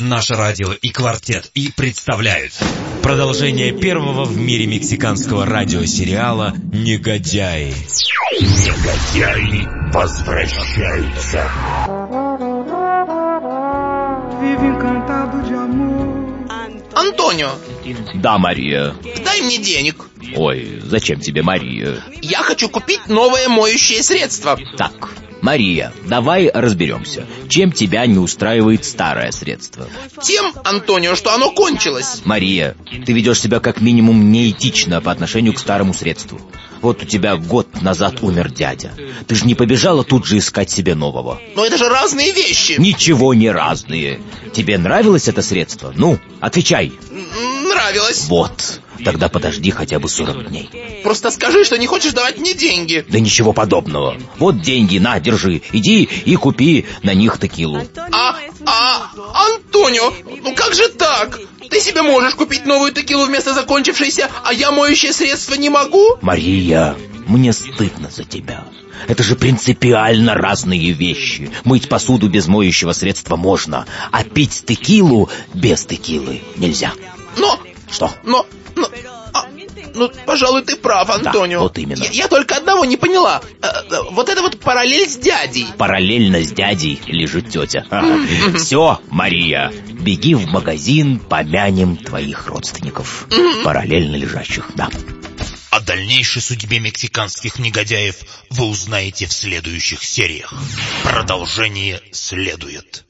Наше радио и квартет и представляют Продолжение первого в мире мексиканского радиосериала «Негодяи». Негодяи возвращаются. Антонио, Да, Мария. дай мне денег. Ой, зачем тебе Мария? Я хочу купить новое моющее средство. Так, Мария, давай разберемся. Чем тебя не устраивает старое средство? Тем, Антонио, что оно кончилось. Мария, ты ведешь себя как минимум неэтично по отношению к старому средству. Вот у тебя год назад умер дядя. Ты же не побежала тут же искать себе нового. Но это же разные вещи. Ничего не разные. Тебе нравилось это средство? Ну, отвечай. М, Нравилось. Вот. Тогда подожди хотя бы 40 дней. Просто скажи, что не хочешь давать мне деньги. Да ничего подобного. Вот деньги, на, держи. Иди и купи на них текилу. А, а, Антонио, ну как же так? Ты себе можешь купить новую текилу вместо закончившейся, а я моющее средство не могу? Мария, мне стыдно за тебя. Это же принципиально разные вещи. Мыть посуду без моющего средства можно, а пить текилу без текилы нельзя. Но, Что? но, но, а, ну, пожалуй, ты прав, Антонио. вот именно. Я, я только одного не поняла. Э, вот это вот параллель с дядей. Параллельно с дядей лежит тетя. Все, Мария, беги в магазин, помянем твоих родственников. Параллельно лежащих, да. О дальнейшей судьбе мексиканских негодяев вы узнаете в следующих сериях. Продолжение следует.